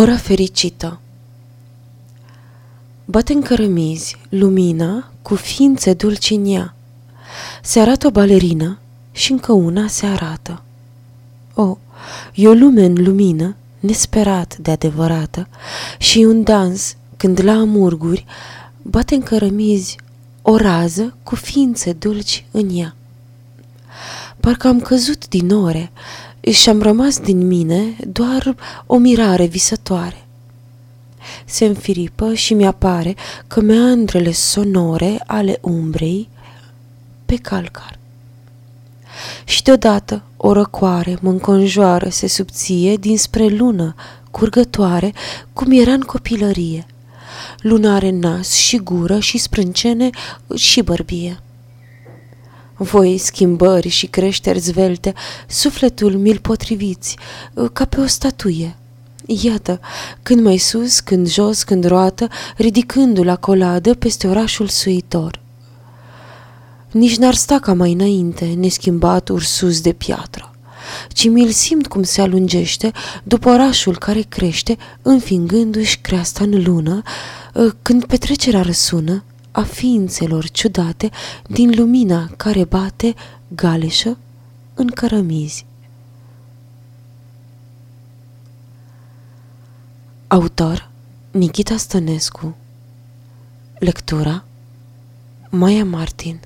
Ora fericită Bate în cărămizi lumina cu ființe dulci în ea. Se arată o balerină și încă una se arată. O, e o lume în lumină, nesperat de adevărată, și un dans când la amurguri bate în cărămizi o rază cu ființe dulci în ea. Parcă am căzut din ore și am rămas din mine doar o mirare visătoare. Se înfiripă și mi-apare că meandrele sonore ale umbrei pe calcar. Și deodată o răcoare mă înconjoară, se subție dinspre lună, curgătoare, cum era în copilărie. Luna are nas și gură și sprâncene și bărbie. Voi schimbări și creșteri zvelte, sufletul mi-l potriviți, ca pe o statuie. Iată, când mai sus, când jos, când roată, ridicându-l la coladă peste orașul suitor. Nici n-ar sta ca mai înainte, neschimbat ursus de piatră, ci mi-l simt cum se alungește după orașul care crește, înfingându-și creasta în lună, când petrecerea răsună, a ființelor ciudate din lumina care bate galeșă în cărămizi. Autor Nikita Stănescu Lectura Maia Martin